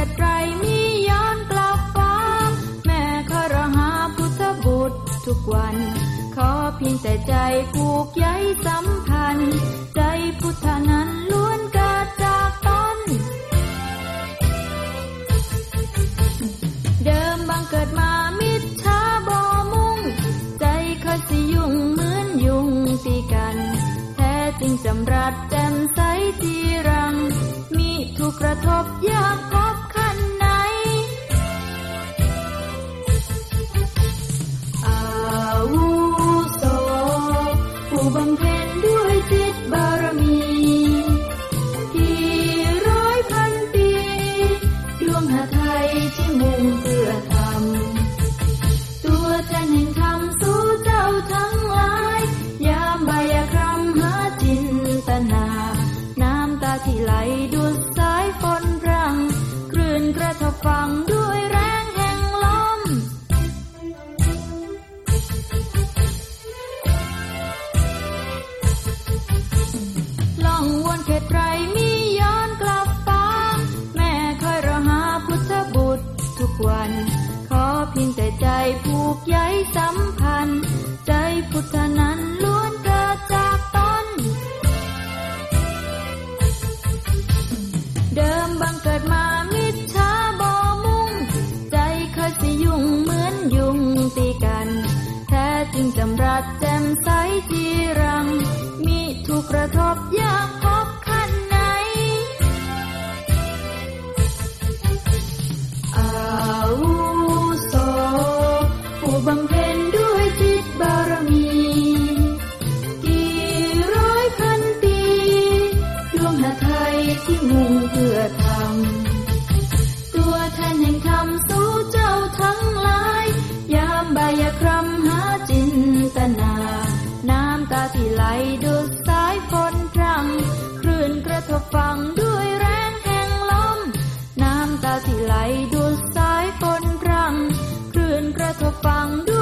ข็ดไรมีย้อนกลับฟ้าแม่คารหาพุทธบุตรทุกวัน ขอเพียงแต่ใจผูกใยสัมพันธ์ ใจพุทธนั้นล้วนเกิดจากตนเดิมบังเกิดมามิจฉาบอมุ่ง ใจเคยสิยุ่งเหมือนยุงตีกัน แท้จริงจำรัดแจ่มใสจีรัง มีถูกกระทบยาก มุ่งเพื่อทำตัวแทนแห่งธรรมสู่เจ้าทั้งหลาย ยามบายคำหาจินตนา น้ำตาที่ไหลดุดสายฝนพรังคลื่นกระทบฟังด้วยแรงแห่งลมล่องวนเขตไร วัน ขอเพียงแต่ใจผูกใยสัมพันธ์ ใจพุทธนั้นล้วนเกิดจากตนเดิมบังเกิดมามิจฉาบอมุ่ง ใจเคยสิยุ่งเหมือนยุงตีกัน แท้จริงจำรัดแจ่มใสจีรัง มีถูกกระทบยากพบ ที่มุ่งเพื่อทำตัวแทนแห่งธรรมสู้เจ้าทั้งหลาย ยามใบยาครำหาจินตนา น้ำตาที่ไหลดุดสายฝนพรำคลื่นกระทบฟังด้วยแรงแห่งลม น้ำตาที่ไหลดุดสายฝนพรำคลื่นกระทบฟังด้วย